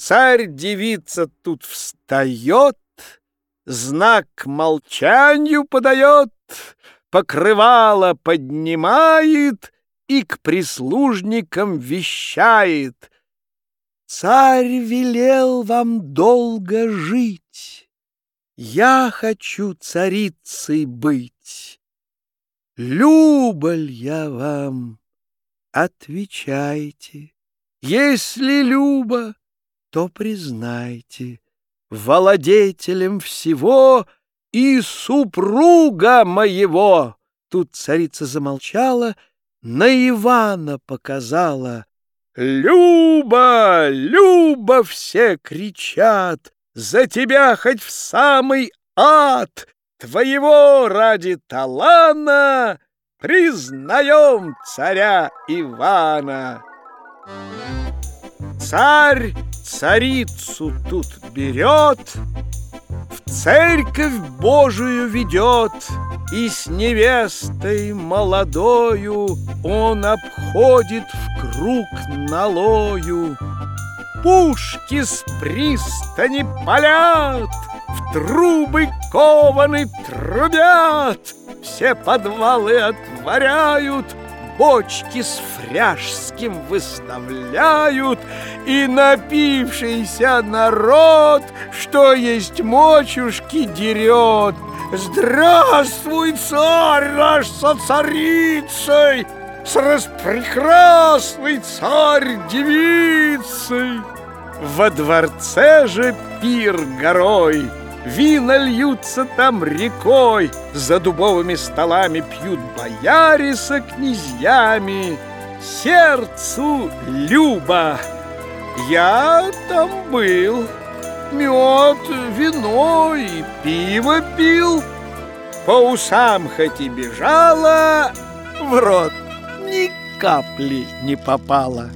Царь-девица тут встает, Знак молчанию подает, Покрывало поднимает И к прислужникам вещает. Царь велел вам долго жить, Я хочу царицей быть. Люболь я вам, отвечайте. Если любо, то признайте, Владетелем всего и супруга моего. Тут царица замолчала, на Ивана показала. Люба, Люба, все кричат, За тебя хоть в самый ад, Твоего ради талана Признаем царя Ивана. Царь царицу тут берет, В церковь Божию ведет, И с невестой молодою Он обходит в круг налою. Пушки с пристани палят, В трубы кованы трубят, Все подвалы отворяют, бочки с фряжским выставляют, И напившийся народ, что есть мочушки, дерет. Здравствуй, царь наш со царицей, С распрекрасной царь-девицей! Во дворце же пир горой — Вина льются там рекой, За дубовыми столами пьют бояре со князьями. Сердцу любо. Я там был, мед, вино и пиво пил. По усам хоть и бежала, в рот ни капли не попала.